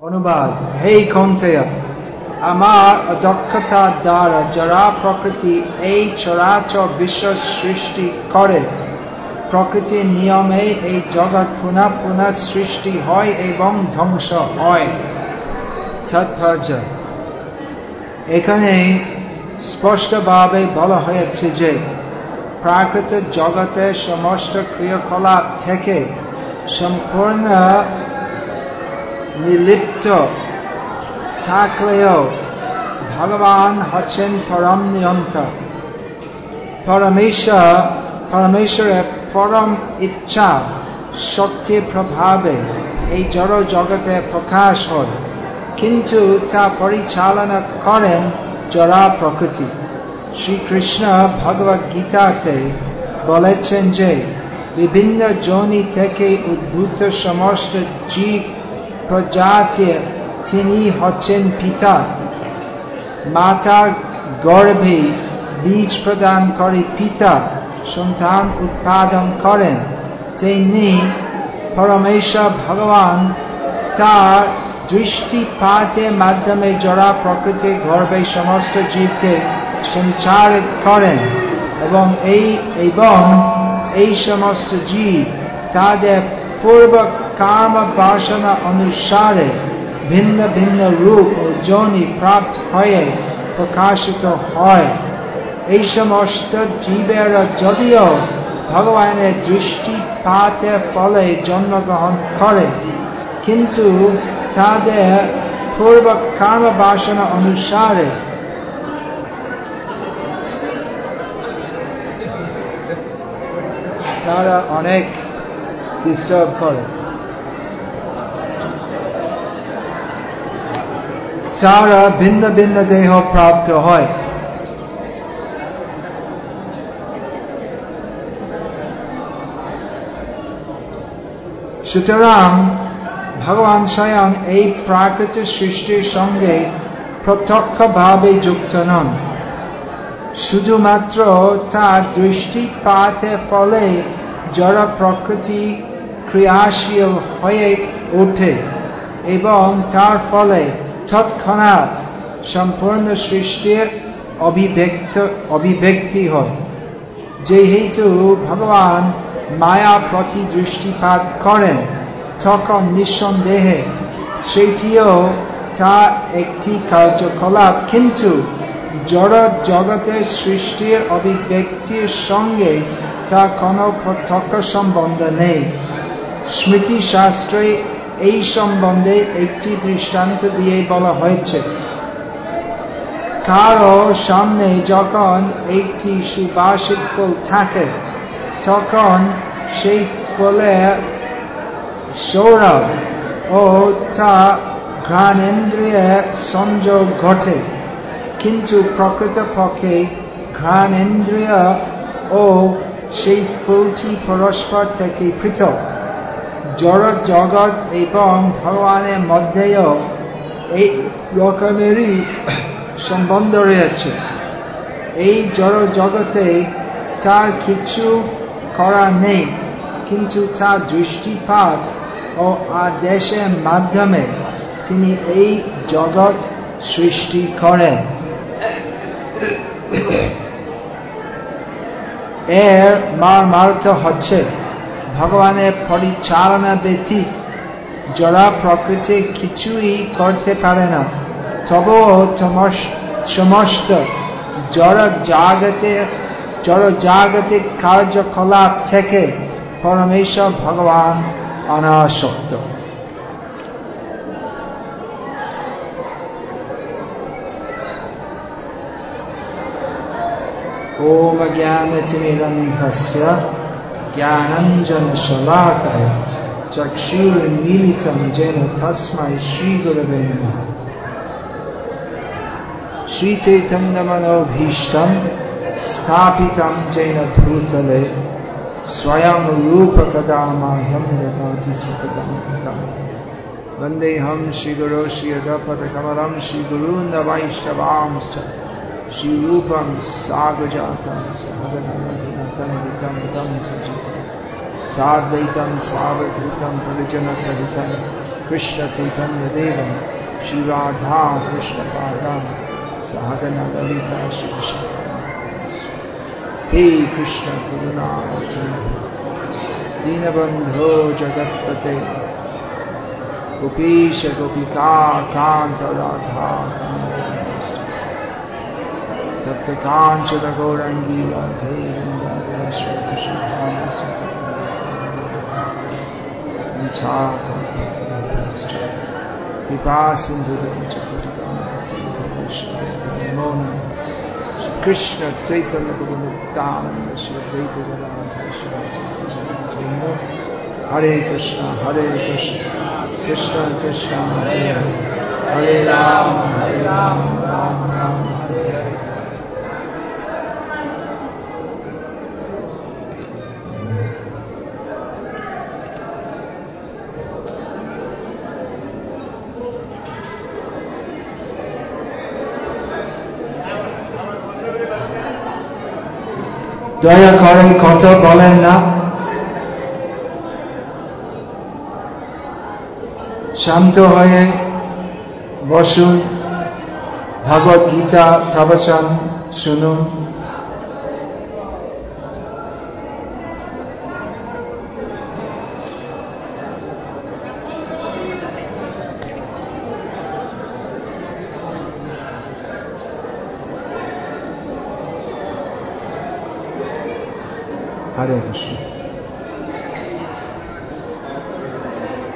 অনুবাদ, হে কন্তেয় আমার অদক্ষতার দ্বারা যারা প্রকৃতি এই চরাচর বিশ্ব সৃষ্টি করে প্রকৃতির নিয়মে এই জগৎ পুনঃ পুনঃ সৃষ্টি হয় এবং ধ্বংস হয়। তাৎপর্য। এখানে স্পষ্টভাবে বলা হয়েছে যে, প্রাকৃতিক জগতের সমস্ত ক্রিয়াকলাপ থেকে সম্পূর্ণ নিলিপ্ত থাকলেও ভগবান হচ্ছেন পরম নিয়ন্ত্রক পরমেশ্বর, পরমেশ্বরের পরম ইচ্ছা শক্তির প্রভাবে এই জড় জগতে প্রকাশ হয়। কিন্তু তা পরিচালনা করেন জরা প্রকৃতি। শ্রীকৃষ্ণ ভগবত গীতাতে বলেছেন যে, বিভিন্ন জনি থেকে উদ্ভূত সমস্ত জীব প্রজাতি তিনি হচ্ছেন পিতা। মাতার গর্ভে বীজ প্রদান করে পিতা সন্তান উৎপাদন করেন। তেমনি পরমেশ্বর ভগবান তার দৃষ্টিপাতের মাধ্যমে জড়া প্রকৃতির গর্ভে সমস্ত জীবকে সঞ্চার করেন এবং এই এবং এই সমস্ত জীব তাদের পূর্ব কাম বাসনা অনুসারে ভিন্ন ভিন্ন রূপ ও জনি প্রাপ্ত হয়ে প্রকাশিত হয় এই সমস্ত জীবেরা যদিও ভগবানের দৃষ্টিপাতের ফলে জন্মগ্রহণ করে কিন্তু তাদের পূর্ব কর্ম বাসনা অনুসারে তারা অনেক ডিস্টার্ব করে তারা ভিন্ন ভিন্ন দেহ প্রাপ্ত হয়। সুতরাং ভগবান স্বয়ং এই প্রাকৃতিক সৃষ্টির সঙ্গে প্রত্যক্ষভাবে যুক্ত নন। শুধুমাত্র তার দৃষ্টিপাতের ফলে জড় প্রকৃতি ক্রিয়াশীল হয়ে ওঠে এবং তার ফলে তৎক্ষণাৎ সম্পূর্ণ সৃষ্টির অভিব্যক্ত, অভিব্যক্তি হয়। যেহেতু ভগবান মায়া প্রতি দৃষ্টিপাত করেন, তখন নিঃসন্দেহে সেটিও তা একটি কার্যকলাপ। কিন্তু জড় জগতের সৃষ্টির অভিব্যক্তির সঙ্গে তা কোনো প্রত্যক্ষ সম্বন্ধ নেই। স্মৃতি শাস্ত্রে এই সম্বন্ধে একটি দৃষ্টান্ত দিয়ে বলা হয়েছে। কারও সামনে যখন একটি সুবাসিক ফুল থাকে, তখন সেই ফুলের সৌরভ ও তা ঘ্রাণেন্দ্রিয় সংযোগ ঘটে। কিন্তু প্রকৃতপক্ষে ঘ্রাণেন্দ্রিয় ও সেই ফুলটি পরস্পর থেকে পৃথক। জড় জগৎ এবং ভগবানের মধ্যেও এই রকমেরই সম্বন্ধ রয়েছে। এই জড় জগতে তার কিছু করা নেই, কিন্তু তার দৃষ্টিপাত ও আদেশের মাধ্যমে তিনি এই জগৎ সৃষ্টি করেন। এর মার মার্মার্থ হচ্ছে ভগবানের পরিচালনা ব্যতীত যারা প্রকৃতি কিছুই করতে পারে না। তবুও সমস্ত জড় জাগতে জড় জাগতিক কার্যকলাপ থেকে পরমেশ্বর ভগবান অনাসক্ত। ॐ ज्ञानतिमिरन्धस्य ज्ञानञ्जनशलाकय चक्षुर्मीलितं येन तस्मै श्रीगुरवे नमः। श्रीचैतन्यमनोभीष्टं स्थापितं येन भूतले स्वयं रूपकदा माह्यं ददाति सुखदां वन्देऽहं श्रीगुरो श्रीयदपदकमलं श्रीगुरून् वैष्णवांश्च श्रीरूपं सागजातं सहगनतं हितं हितं सज्जितं साद्वैतं, सावधृतं, परिजनसहितं कृष्णचैतं यदेवं श्रीराधा कृष्णपादां साधनललिता शिक्षा हे कृष्ण गुरुणा दीनबंधो दीनबन्धो जगत्पते। गोपीश गोपिका कान्त राधा तप्त काञ्चन राधे তপ্ত কাঞ্চন গৌরঙ্গী রাধে কৃপা সিন্ধু কৃষ্ণ চৈতন্য প্রভু নিত্যানন্দ শ্রী দ্বৈত হরে কৃষ্ণ হরে কৃষ্ণ কৃষ্ণ কৃষ্ণ হরে হরে হরে রাম হরে দয়া করেন কত বলেন না। শান্ত হয়ে বসুন ভগবত গীতা প্রবচন শুনুন। হরে কৃষ্ণ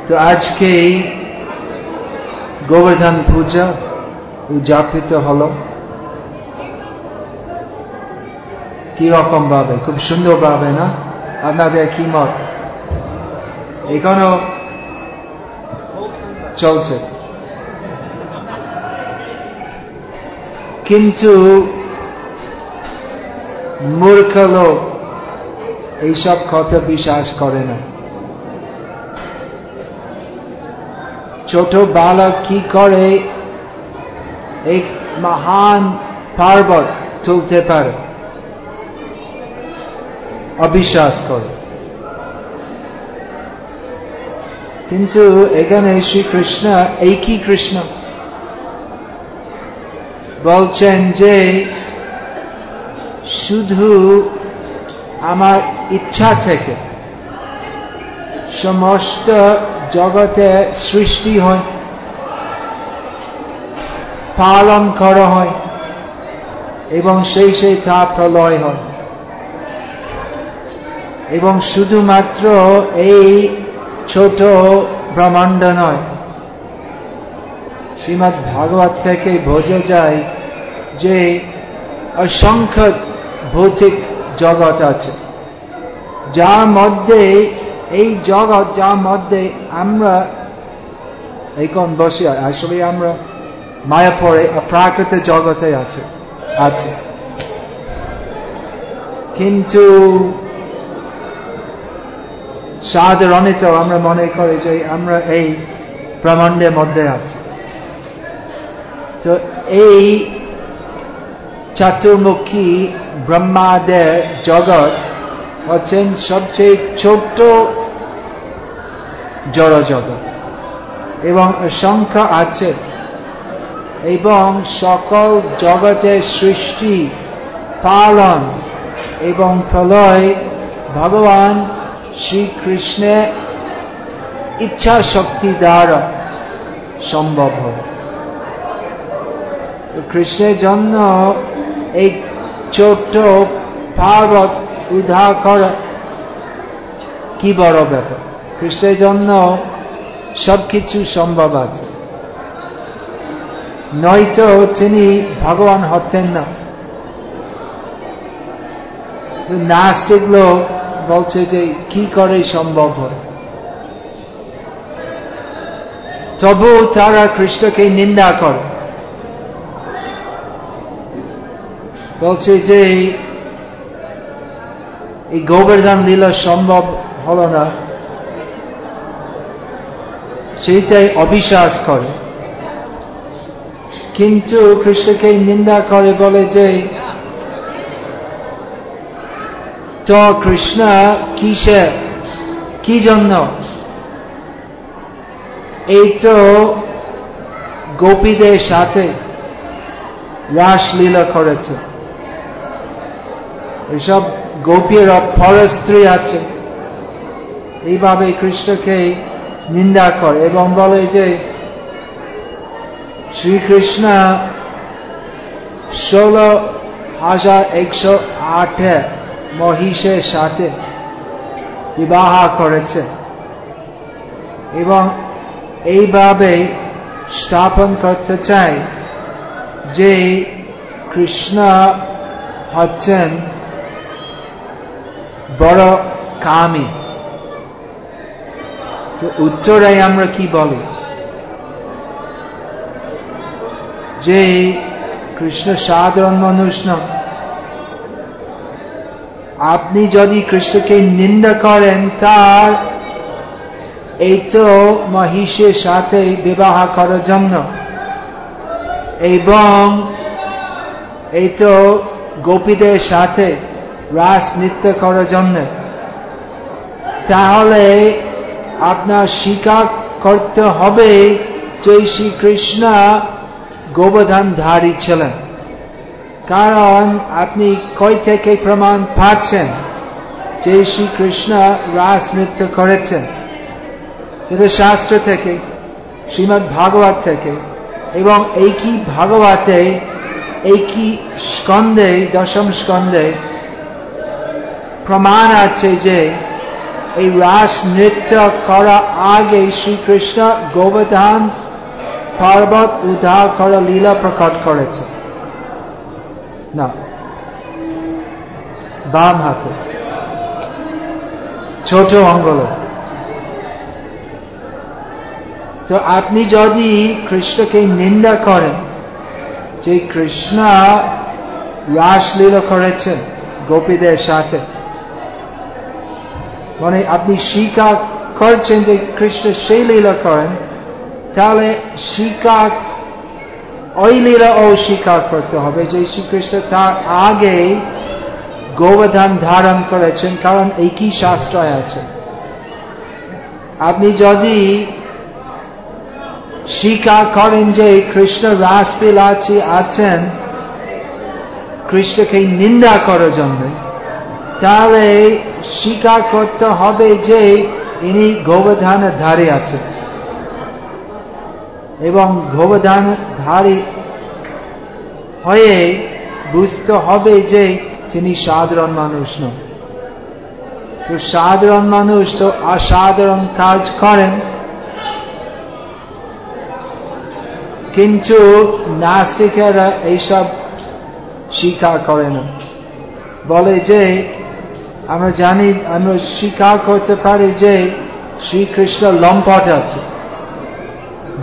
তো আজকে এই গোবর্ধন পূজা উদযাপিত হল। কি রকম ভাবে খুব সুন্দর ভাবে না? আপনাদের কি মত? এখনও চলছে। কিন্তু মূর্খ লোক এইসব কথা বিশ্বাস করে না। ছোট বালক কি করে এক মহান পার্বত তুলতে পারে? অবিশ্বাস করে। কিন্তু এখানে শ্রীকৃষ্ণ একই কৃষ্ণ। বলছেন যে, শুধু আমার ইচ্ছা থেকে। সমস্ত জগতে সৃষ্টি হয়। পালন করা হয় এবং সেই সেই তা প্রলয় হয়। এবং শুধুমাত্র এই ছোট ব্রহ্মাণ্ড নয় শ্রীমৎ ভাগবত থেকে বোঝা যায় যে অসংখ্য ভৌতিক জগৎ আছে। যার মধ্যে, এই জগৎ যার মধ্যে আমরা এখন বসে আসলে আমরা মায়াপরে অপ্রাকৃত জগতে আছে আছে। কিন্তু সাধারণত আমরা মনে করি যে আমরা এই ব্রহ্মাণ্ডের মধ্যে আছি। তো এই চতুর্মুখী ব্রহ্মাদের জগৎ হচ্ছেন সবচেয়ে ছোট্ট জড় জগৎ এবং সংখ্যা আছে। এবং সকল জগতের সৃষ্টি, পালন এবং প্রলয় ভগবান শ্রীকৃষ্ণের ইচ্ছা শক্তি দ্বারা সম্ভব হয়। কৃষ্ণের জন্য এই ছোট্ট পার্বত উদ্ধার করা। কি বড় ব্যাপার? কৃষ্ণের জন্য সবকিছু সম্ভব আছে। নয়তো তিনি ভগবান হতেন না। নাস্তিক লোক বলছে যে, কি করে সম্ভব হয়? তবু তারা কৃষ্ণকে নিন্দা করে। বলছে যে এই গোবর্ধন লীলা সম্ভব হল না। সেইটাই অবিশ্বাস করে। কিন্তু কৃষ্ণকে নিন্দা করে, বলে যে, তো কৃষ্ণ কিসে? কি জন্য? এই তো গোপীদের সাথে রাসলীলা করেছে। এসব গোপীর পরস্ত্রী আছে। এইভাবে কৃষ্ণকে নিন্দা করে এবং বলে যে, শ্রীকৃষ্ণ ষোলো হাজার একশো আটে মহিষের সাথে বিবাহ করেছে এবং এইভাবে স্থাপন করতে চাই যে কৃষ্ণ হচ্ছেন বড় কামি। তো উত্তরে আমরা কি বলি? যে কৃষ্ণ সাধারণ মানুষ না। আপনি যদি কৃষ্ণকে নিন্দা করেন, তার এই তো মহিষের সাথে বিবাহ করার জন্য। এবং এই তো গোপীদের সাথে রাস নৃত্য করার জন্য। তাহলে আপনার স্বীকার করতে হবে যে শ্রীকৃষ্ণ গোবধানধারী ছিলেন। কারণ আপনি কই থেকে প্রমাণ পাচ্ছেন? যে শ্রীকৃষ্ণ রাস নৃত্য করেছেন। সেটা শাস্ত্র থেকে শ্রীমৎ ভাগবত থেকে এবং এই কি ভাগবতে এই কি স্কন্ধে, দশম স্কন্ধে প্রমাণ আছে যে এই রাস নৃত্য করা আগে শ্রীকৃষ্ণ গোবর্ধন পর্বত উদ্ধার করা লীলা প্রকট করেছে। না। বাম হাতে। ছোট অঙ্গল। তো আপনি যদি কৃষ্ণকে নিন্দা করেন যে কৃষ্ণ রাসলীলা করেছেন গোপীদের সাথে মানে আপনি স্বীকার করছেন যে কৃষ্ণ সেই লীলা করেন, তাহলে স্বীকার ওই লীলা অস্বীকার করতে হবে যে শ্রীকৃষ্ণ তার আগে গোবর্ধন ধারণ করেছেন, কারণ কি শাস্ত্রায় আছে। আপনি যদি স্বীকার করেন যে কৃষ্ণ রাসবিলাসী আছেন কৃষ্ণকে নিন্দা করার জন্য তাহলে স্বীকার করতে হবে যে ইনি গোবর্ধনের ধারে আছেন। এবং গোবর্ধন ধারী হয়ে বুঝতে হবে যে তিনি সাধারণ মানুষ নন। তো সাধারণ মানুষ তো অসাধারণ কাজ করেন। কিন্তু নাস্তিকেরা এইসব স্বীকার করে না। বলে যে আমরা জানি, আমরা স্বীকার করতে পারি যে শ্রীকৃষ্ণ লম্পট আছে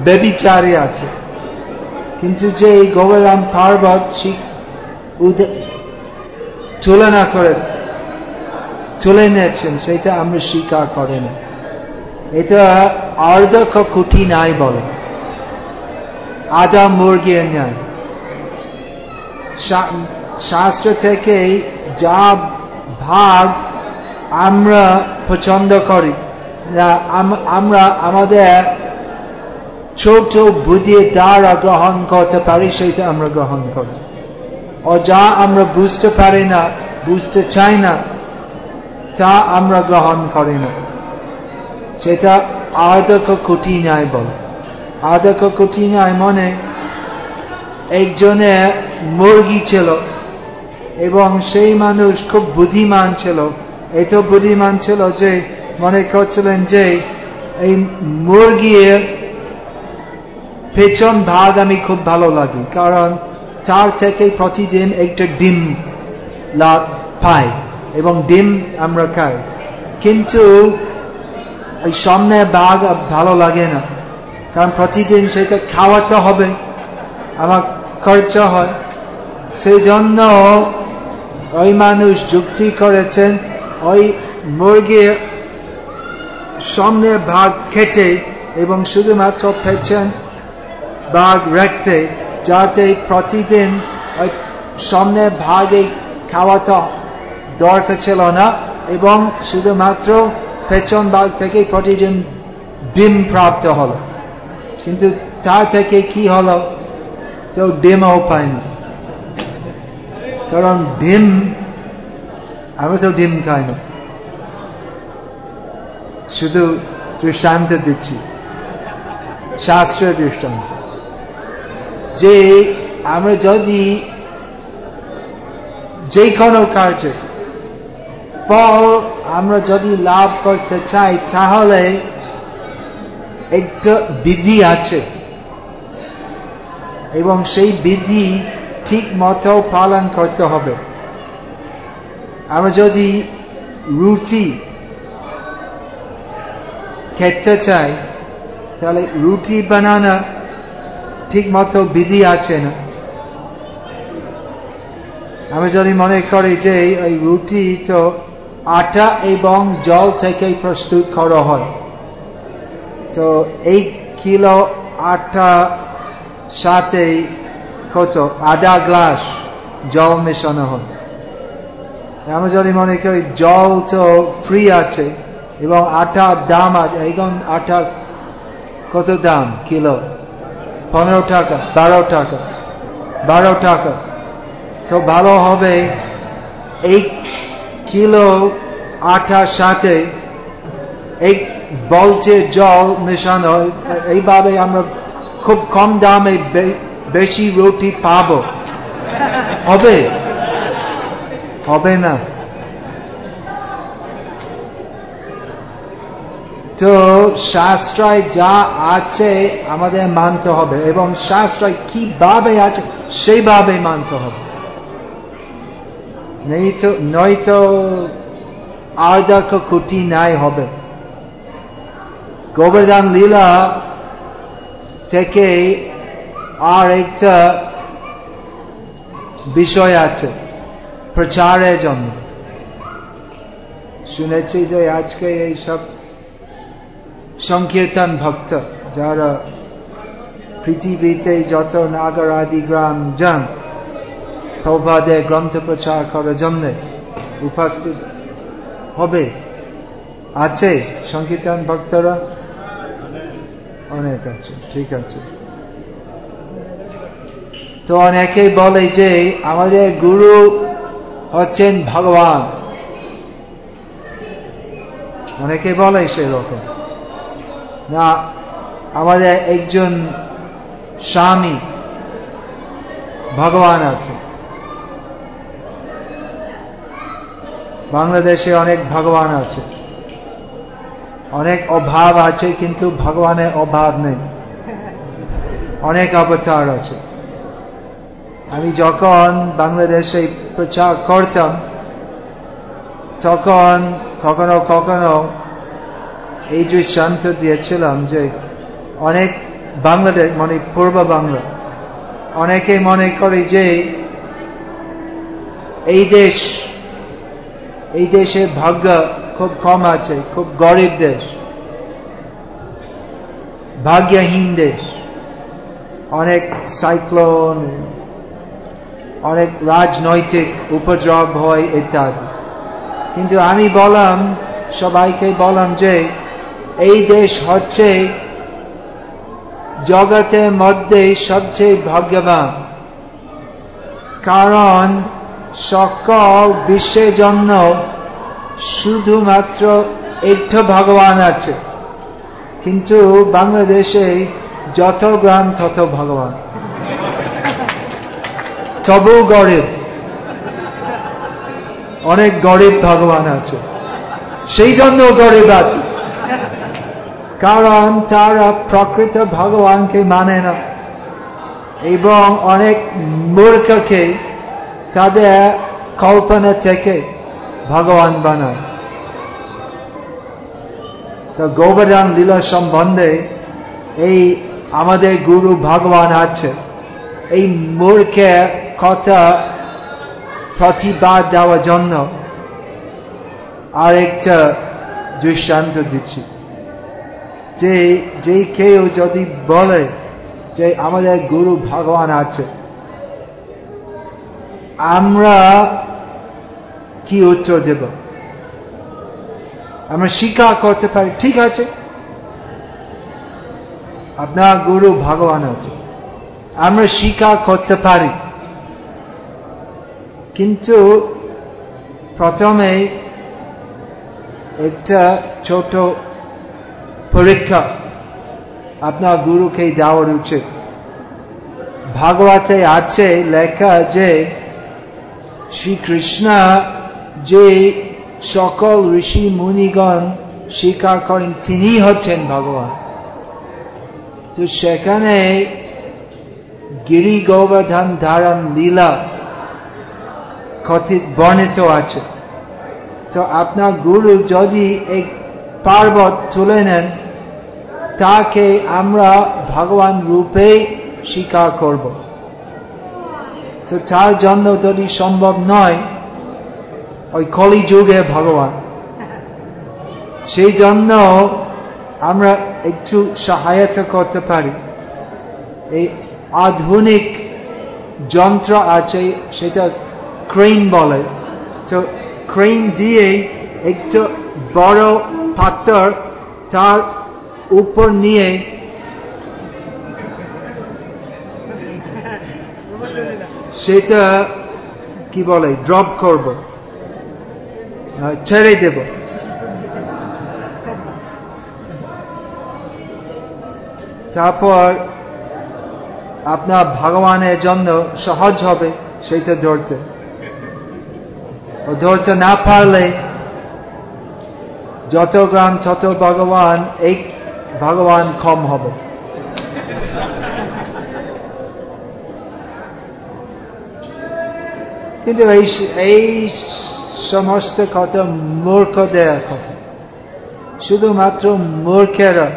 বেবিচারে আছে। কিন্তু যে এই গোবরাম পার্বত তুলনা করে, তুলে নিয়েছেন, সেটা আমরা স্বীকার করে না। এটা অর্ধক কুটি নাই বলে। আদা মুরগির ন্যায় শাস্ত্র থেকে যা ভাগ আমরা পছন্দ করি। আমরা আমাদের ছোট বুদ্ধির দ্বারা গ্রহণ করতে পারি সেটা আমরা গ্রহণ করি। ও যা আমরা বুঝতে পারি না, বুঝতে চাই না, তা আমরা গ্রহণ করি না। সেটা আদক কুটি নাই বল। আদক কুটি নাই মনে একজনে মুরগি ছিল এবং সেই মানুষ খুব বুদ্ধিমান ছিল। এত বুদ্ধিমান ছিল যে মনে করছিলেন যে এই মুরগির পেছন ভাগ আমি খুব ভালো লাগি, কারণ চার থেকে প্রতিদিন একটা ডিম পাই এবং ডিম আমরা খাই। কিন্তু এই সামনে বাঘ ভালো লাগে না, কারণ প্রতিদিন সেটা খাওয়াতে হবে, আমার খরচা হয়। সেই জন্য ওই মানুষ যুক্তি করেছেন, ওই মুরগির সামনে ভাগ খেটে এবং শুধুমাত্র পেছেন ভাগ রাখতে, যাতে প্রতিদিন ওই সামনে ভাগে খাওয়াতে দরকার ছিল না এবং শুধুমাত্র পেছন ভাগ থেকে প্রতিদিন ডিম প্রাপ্ত হল। কিন্তু তা থেকে কি হলো? তো ডিমও পায় না কারণ ডিম, আমি তো ডিম খাই না শুধু দৃষ্টান্ত দিচ্ছি। শাস্ত্রীয় দৃষ্টান্ত। যে আমরা যদি যে কোনো কার্যে ফল আমরা যদি লাভ করতে চাই, তাহলে একটা বিধি আছে। এবং সেই বিধি ঠিক মতো পালন করতে হবে। আমরা যদি রুটি খেতে চাই, তাহলে রুটি বানানো ঠিক মতো বিধি আছে না। আমি যদি মনে করি যে ওই রুটি তো আটা এবং জল থেকে প্রস্তুত করা হয়, তো এই কিলো আটা সাথে কত আধা গ্লাস জল মেশানো হয় আমি যদি মনে করি জল তো ফ্রি আছে এবং আটার দাম আছে, এখন আটা কত দাম? কিলো? পনেরো টাকা, বারো টাকা বারো টাকা। তো ভালো হবে এক কিলো আটার সাথে এক বলছে জল মেশানো এইভাবে আমরা খুব কম দামে বেশি রুটি পাব। হবে। হবে না। তো শাস্ত্রায় যা আছে আমাদের মানতে হবে এবং শাস্ত্রায় কীভাবে আছে সেইভাবে মানতে হবে। নয়তো নয়তো আর্ধক কুটি নাই হবে। গোবর্ধন লীলা থেকে আর একটা বিষয় আছে, প্রচারের জন্য। শুনেছি যে আজকে এই সব সংকীর্তন ভক্ত যারা পৃথিবীতে যত নাগর আদি গ্রাম যান প্রভাদে গ্রন্থ প্রচার করার জন্য উপস্থিত হবে, আছে সংকীর্তন ভক্তরা? অনেক আছে, ঠিক আছে। তো অনেকে বলে যে আমাদের গুরু হচ্ছেন ভগবান। অনেকে বলে সেরকম। না, আমাদের একজন স্বামী ভগবান আছে। বাংলাদেশে অনেক ভগবান আছে। অনেক অভাব আছে, কিন্তু ভগবানের অভাব নেই। অনেক অবতার আছে। আমি যখন বাংলাদেশে প্রচার করতাম, তখন কখনো কখনো এই দৃষ্টান্ত দিয়েছিলাম যে অনেক বাংলাদেশ মানে পূর্ব বাংলা, অনেকে মনে করে যে এই দেশ, এই দেশে ভাগ্য খুব কম আছে, খুব গরিব দেশ, ভাগ্যহীন দেশ, অনেক সাইক্লোন অনেক রাজনৈতিক উপদ্রব হয় ইত্যাদি। কিন্তু আমি বললাম, সবাইকে বললাম যে, এই দেশ হচ্ছে জগতের মধ্যে সবচেয়ে ভাগ্যবান। কারণ সকল বিশ্বের জন্য শুধুমাত্র একটা ভগবান আছে। কিন্তু বাংলাদেশে যত গ্রাম তত ভগবান। তবু গরিব। অনেক গরিব ভগবান আছে। সেই জন্য গরিব আছে। কারণ তারা প্রকৃত ভগবানকে মানে না। এবং অনেক মূর্খকে তাদের কল্পনা থেকে ভগবান বানায়। তো গোবর্ধন লীলা সম্বন্ধে এই আমাদের গুরু ভগবান আছে। এই মূর্খে কথা প্রতিবাদ দেওয়ার জন্য আরেকটা দৃষ্টান্ত দিচ্ছি। যে যে কেউ যদি বলে যে আমাদের গুরু ভগবান আছে, আমরা কি উত্তর দেব? আমরা স্বীকার করতে পারি, ঠিক আছে? আপনার গুরু ভগবান আছে। আমরা স্বীকার করতে পারি। কিন্তু প্রথমে একটা ছোট পরীক্ষা। আপনার গুরুকে দেওয়ার উচিত। ভাগবতে আছে লেখা যে শ্রীকৃষ্ণ যে সকল ঋষি মুনিগণ স্বীকার করেন তিনি হচ্ছেন ভগবান। তো সেখানে গিরি গোবর্ধন ধারণ লীলা কথিত বর্ণিত আছে। তো আপনার গুরু যদি এক পার্বত তুলে নেন, তাকে আমরা ভগবান রূপে স্বীকার করব। তো তার জন্য যদি সম্ভব নয়, ওই কলি যুগে ভগবান। সেই জন্য আমরা একটু সহায়তা করতে পারি। এই আধুনিক যন্ত্র আছে, সেটা ক্রেন বলে। তো ক্রেন দিয়ে একটু বড় পাথর তার উপর নিয়ে সেটা কি বলে ড্রপ করব। ছেড়ে দেব। তারপর আপনার ভগবানের জন্য সহজ হবে সেইটা ধরতে। ও ধরতে না পারলে যত গ্রাম, তত ভগবান, এই ভগবান কম হবে। কিন্তু এই এই সমস্ত কথা মূর্খ দেয়া কথা। শুধুমাত্র মূর্খেরা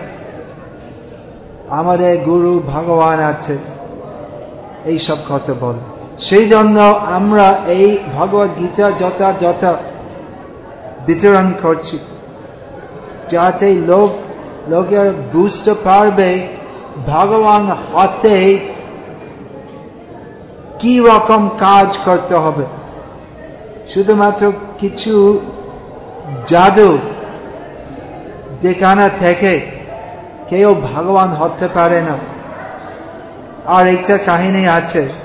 আমাদের গুরু ভগবান আছে, এই সব কথা বল। সেই জন্য আমরা এই ভগবত গীতা যথা যথা বিতরণ করছি, যাতে লোক, লোকের বুঝতে পারবে ভগবান হাতে কি রকম কাজ করতে হবে। শুধুমাত্র কিছু জাদু যেখানে থেকে কেউ ভগবান হতে পারে না। আর একটা কাহিনী আছে।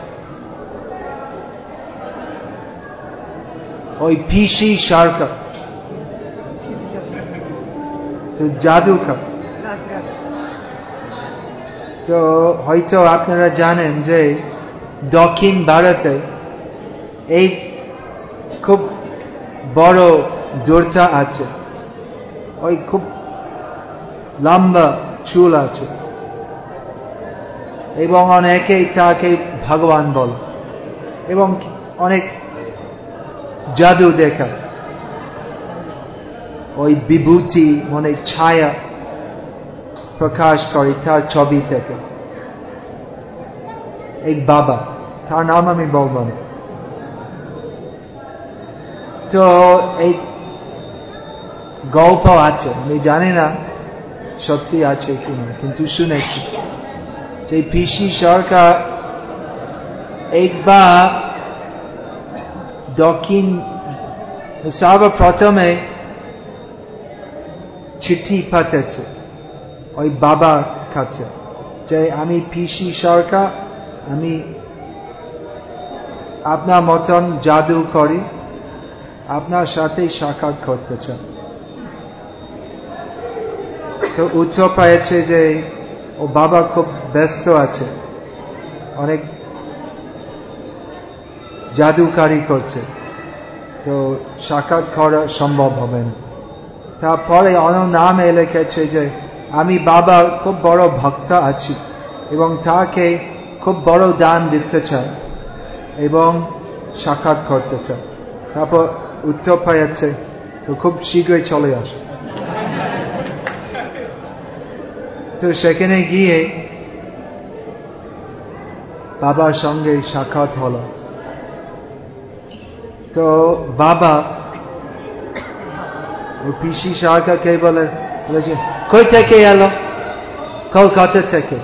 ওই পিসি সরকার তো জাদুকর তো হয়তো আপনারা জানেন যে দক্ষিণ ভারতে এই খুব বড় জোরটা আছে। ওই খুব লম্বা চুল আছে। এবং অনেকে তাকে ভগবান বল। এবং অনেক জাদু দেখা। ওই বিভূতি মানে ছায়া প্রকাশ করে তার ছবি থেকে। এক বাবা, তার নাম আমি বলব না। তো এই গল্প আছে, আমি জানি না সত্যি আছে কিনা কিন্তু শুনেছি। যে পিসি সরকার একবার দক্ষিণ সর্বপ্রথমে চিঠি পাঠাচ্ছে ওই বাবার কাছে যে আমি পিসি সরকার, আমি আপনার মতন জাদু করি, আপনার সাথে সাক্ষাৎ করতে চান তো উত্তর পেয়েছে যে ও বাবা খুব ব্যস্ত আছে, অনেক জাদুকারি করছে। তো সাক্ষাৎ করা সম্ভব হবে না। তারপরে অন্য নামে লিখেছে যে, আমি বাবার খুব বড় ভক্ত আছি এবং তাকে খুব বড় দান দিতে চাই এবং সাক্ষাৎ করতে চাই। তারপর উত্তর পাইয়াছে, তো খুব শীঘ্রই চলে আসে। তো সেখানে গিয়ে বাবার সঙ্গে সাক্ষাৎ হলো। তো বাবা পিসি সরকারকে বলে? বলেছে কই থেকে এলো? কলকাতা থেকে।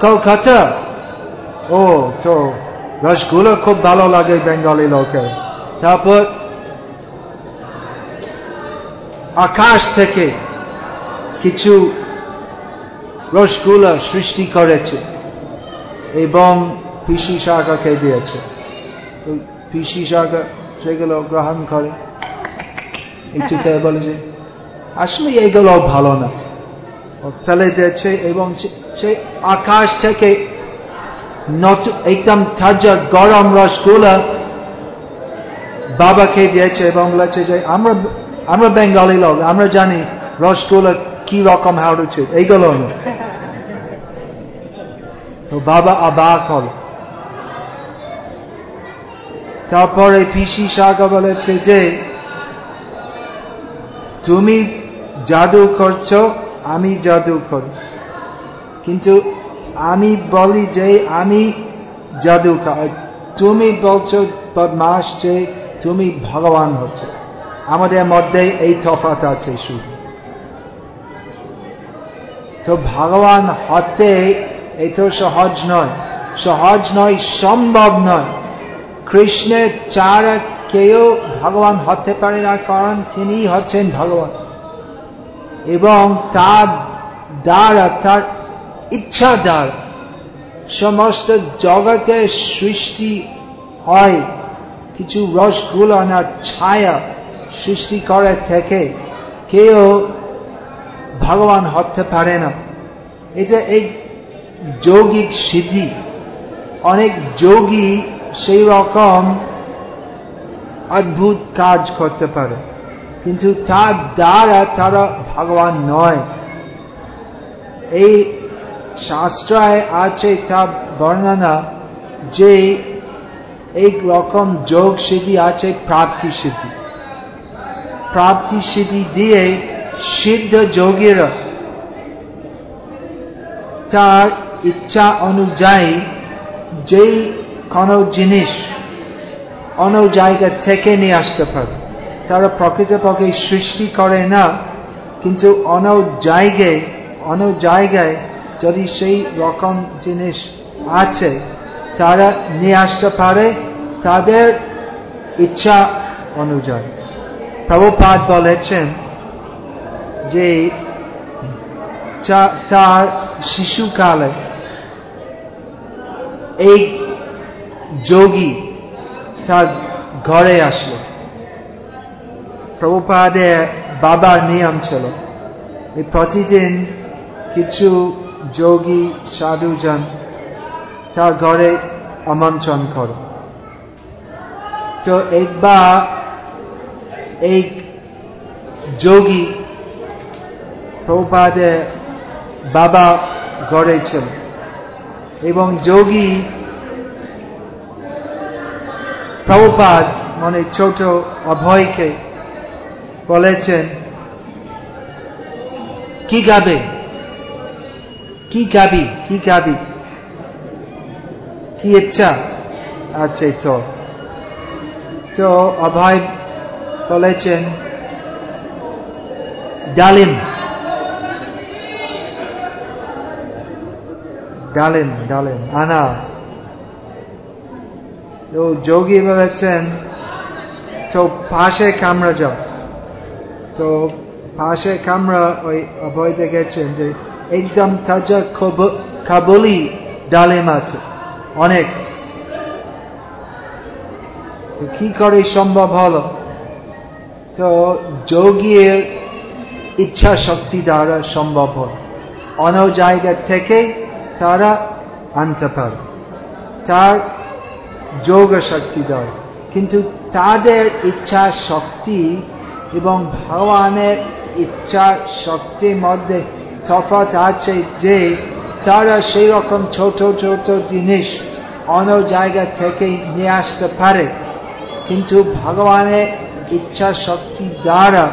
কলকাতা? ও, তো রসগুলো খুব ভালো লাগে বেঙ্গলি লোকের। তারপর? আকাশ থেকে কিছু রসগুলা সৃষ্টি করেছে এবং পিসি সরকারকে দিয়েছে। পিসি সরকার সেগুলো গ্রহণ করে। একটু বলে যে আসলে এগুলো ভালো না। ফেলে দিয়েছে এবং সেই আকাশ থেকে একদম তাজা গরম রসগুলা বাবাকে দিয়েছে এবং বলেছে যে আমরা আমরা বেঙ্গলি লোক আমরা জানি রসগোল্লা কি রকম হওয়া উচিত। এইগুলো তো বাবা আবাক হল তারপরে পিসি শাখা বলেছে যে তুমি জাদু করছ, আমি জাদু করি। কিন্তু আমি বলি যে, আমি জাদু তুমি বলছো বদমাস যে, তুমি ভগবান হচ্ছে। আমাদের মধ্যে এই তফাত আছে শুধু। তো ভগবান হতে এই তো সহজ নয়। সহজ নয়, সম্ভব নয়। কৃষ্ণের চারা কেউ ভগবান হতে পারে না, কারণ তিনি হচ্ছেন ভগবান। এবং তার দ্বারা, তার ইচ্ছা দ্বারা সমস্ত জগতের সৃষ্টি হয়। কিছু রসগুলো না, ছায়া সৃষ্টি করে থেকে কেউ ভগবান হতে পারে না। এটা এই যৌগিক সিদ্ধি। অনেক যোগী সেই রকম অদ্ভুত কাজ করতে পারে। কিন্তু তার দ্বারা তারা ভগবান নয়। এই শাস্ত্রায় আছে তা বর্ণনা যে এই রকম যোগ সিদ্ধি আছে প্রাপ্তি সিদ্ধি প্রাপ্তি সিদ্ধি দিয়ে সিদ্ধ যোগীরা তার ইচ্ছা অনুযায়ী যেই কোনো জিনিস অন্য জায়গা থেকে নিয়ে আসতে পারে। তারা প্রকৃতপক্ষে সৃষ্টি করে না, কিন্তু অন্য জায়গায় অন্য জায়গায় যদি সেই রকম জিনিস আছে, তারা নিয়ে আসতে পারে তাদের ইচ্ছা অনুযায়ী। প্রভুপাত বলেছেন যে তার শিশুকালে এই যোগী তার ঘরে আসলো। প্রভুপাদের বাবার নিয়ম ছিল, এই প্রতিদিন কিছু যোগী, সাধুজন তার ঘরে আমন্ত্রণ করে। তো একবার এই যোগী প্রভুপাদের বাবা ঘরে ছিল এবং যোগী প্রভুপাদ মানে ছোট অভয়কে বলেছেন, কি গাবে? কি গাবি? কি গাবি? কি ইচ্ছা আছে তো? তো অভয় বলেছেন, ডালিম। ডালিম ডালিম, আনা। তো যোগী বলেছেন তো পাশে কামরা যাও। তো পাশে কামরা ওই অভয় দেখেছেন যে একদম তাজা কাবলি ডালিম আছে অনেক। তো কি করে সম্ভব হলো? তো যোগীর ইচ্ছা শক্তি দ্বারা সম্ভব হয় অন্য জায়গা থেকে তারা আনতে পারে তার যোগ শক্তি দ্বারা কিন্তু তাদের ইচ্ছা শক্তি এবং ভগবানের ইচ্ছা শক্তির মধ্যে তফাৎ আছে যে, তারা সেই রকম ছোট ছোট জিনিস অন্য জায়গা থেকে নিয়ে আসতে পারে। কিন্তু ভগবানের ইচ্ছা শক্তি দ্বারা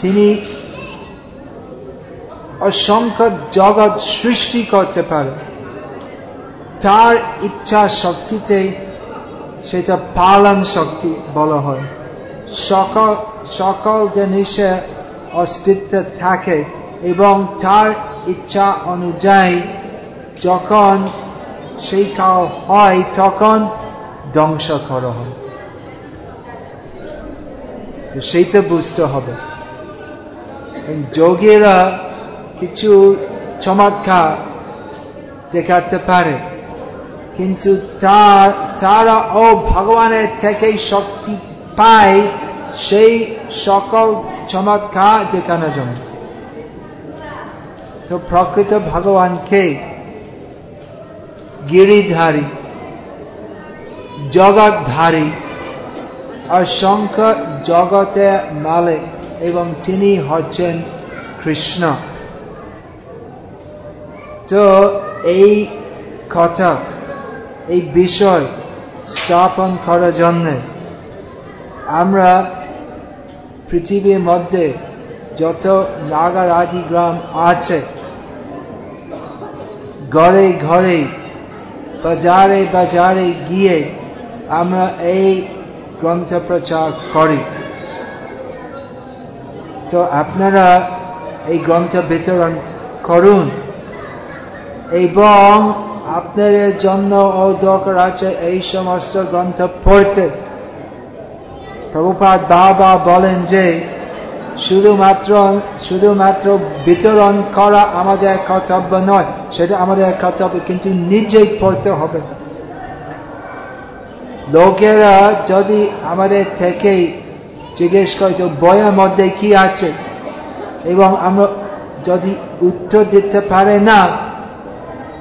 তিনি অসংখ্য জগৎ সৃষ্টি করতে পারে। তার ইচ্ছা শক্তিতে সেটা পালন শক্তি বলা হয়। সকল সকল জিনিসের অস্তিত্ব থাকে এবং তার ইচ্ছা অনুযায়ী যখন সেই হয় তখন ধ্বংস করা হয়। সেইটা বুঝতে হবে। যোগীরা কিছু চমৎকার দেখাতে পারে, কিন্তু তারা ও ভগবানের থেকে শক্তি পায়, সেই সকল চমৎকার দেখানোর জন্য তো প্রকৃত ভগবানকে গিরিধারী, জগৎধারী, অসংখ্য জগতে মালে এবং তিনি হচ্ছেন কৃষ্ণ। তো এই কথা, এই বিষয় স্থাপন করার জন্য আমরা পৃথিবীর মধ্যে যত নাগারাদি গ্রাম আছে, ঘরে ঘরে, বাজারে বাজারে গিয়ে আমরা এই গ্রন্থ প্রচার করি। তো আপনারা এই গ্রন্থ বিতরণ করুন এবং আপনাদের জন্য ও দরকার আছে এই সমস্ত গ্রন্থ পড়তে। প্রভুপাত বাবা বলেন যে, শুধুমাত্র শুধুমাত্র বিতরণ করা আমাদের কর্তব্য নয়, সেটা আমাদের কর্তব্য, কিন্তু নিজেই পড়তে হবে। লোকেরা যদি আমাদের থেকে জিজ্ঞেস করে যে, বইয়ের মধ্যে কি আছে? এবং আমরা যদি উত্তর দিতে পারে না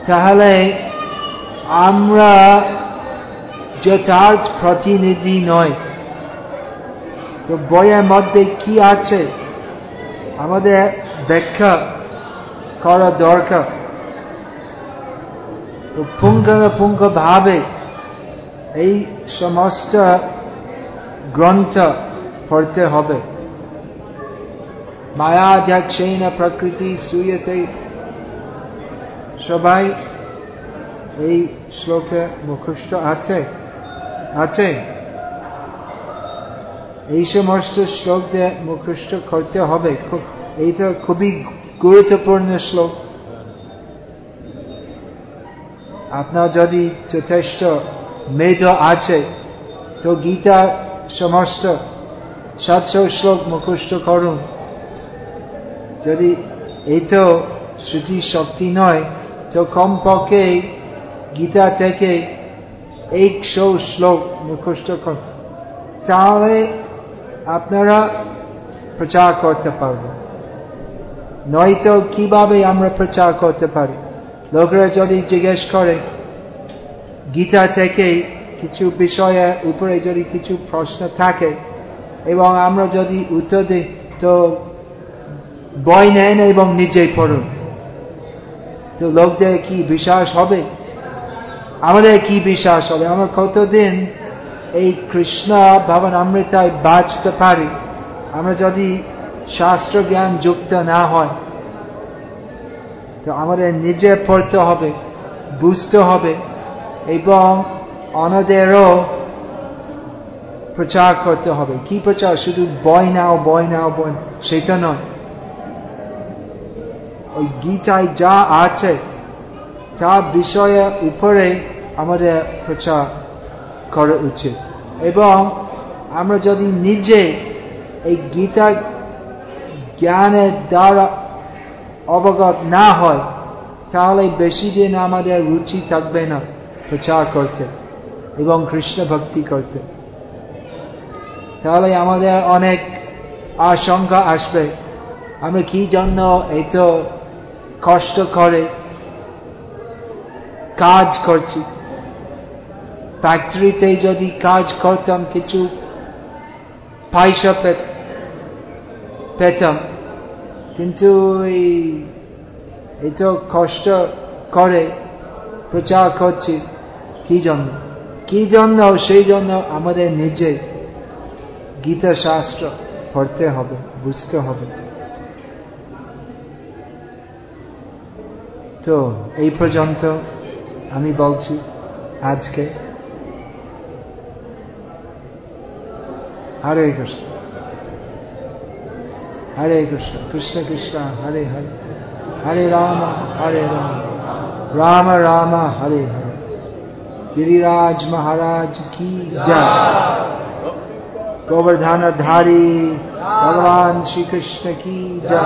তাহলে আমরা যথার্থ প্রতিনিধি নয় তো বইয়ের মধ্যে কি আছে? আমাদের ব্যাখ্যা করা দরকার। তো পুঙ্খানুপুঙ্খ ভাবে এই সমস্ত গ্রন্থ পড়তে হবে। মায়াধ্যক্ষেণ প্রকৃতি সুয়তে সবাই এই শ্লোকে মুখস্থ আছে? আছে। এই সমস্ত শ্লোক দিয়ে মুখস্থ করতে হবে। এইটা খুবই গুরুত্বপূর্ণ শ্লোক। আপনার যদি যথেষ্ট মেধ আছে, তো গীতা সমস্ত সাতশো শ্লোক মুখস্থ করুন। যদি এই তো শ্রুতি শক্তি নয় তো কমপক্ষে গীতা থেকে একশো শ্লোক মুখস্থ কর তাহলে আপনারা প্রচার করতে পারবেন। নয়তো কীভাবে আমরা প্রচার করতে পারি? লোকেরা যদি জিজ্ঞেস করে, গীতা থেকে কিছু বিষয়ের উপরে যদি কিছু প্রশ্ন থাকে এবং আমরা যদি উত্তর দিই, তো বই নেন এবং নিজেই পড়ুন। লোকদের কি বিশ্বাস হবে? আমাদের কি বিশ্বাস হবে? আমরা কতদিন এই কৃষ্ণ ভবন অমৃতায় বাঁচতে পারি? আমরা যদি শাস্ত্র জ্ঞান যুক্ত না হয়, তো আমাদের নিজে পড়তে হবে, বুঝতে হবে, এবং অন্যদেরও প্রচার করতে হবে। কি প্রচার? শুধু বই নাও বই নাও, বই, সেটা নয়। ওই গীতায় যা আছে, তা বিষয়ের উপরে আমাদের প্রচার করা উচিত। এবং আমরা যদি নিজে এই গীতা জ্ঞানের দ্বারা অবগত না হয়, তাহলে বেশি দিন আমাদের রুচি থাকবে না প্রচার করতে এবং কৃষ্ণ ভক্তি করতে। তাহলে আমাদের অনেক আশঙ্কা আসবে। আমরা কি জন্য এই তো কষ্ট করে, কাজ করছি। ফ্যাক্টরিতে যদি কাজ করতাম, কিছু পয়সা পেতাম। কিন্তু এই তো কষ্ট করে প্রচার করছি, কি জন্য? কি জন্য? সেই জন্য আমাদের নিজে গীতা শাস্ত্র পড়তে হবে, বুঝতে হবে। তো এই পর্যন্ত আমি বলছি আজকে হরে কৃষ্ণ হরে কৃষ্ণ কৃষ্ণ কৃষ্ণ হরে হরে হরে রাম হরে রাম রাম রাম হরে হরে गिरिराज महाराज की जय गोवर्धन धारी भगवान श्री कृष्ण की जय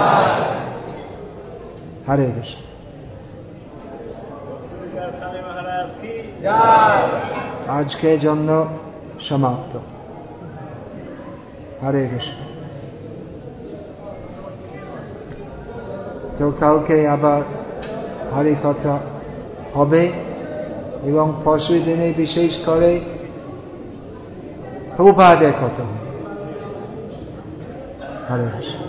हरे कृष्ण আজকে জন্য সমাপ্ত। হরে কৃষ্ণ। তো কালকে আবার হরে কথা হবে এবং পরশু দিনে বিশেষ করে প্রভুপাদের কথা হবে। হরে কৃষ্ণ।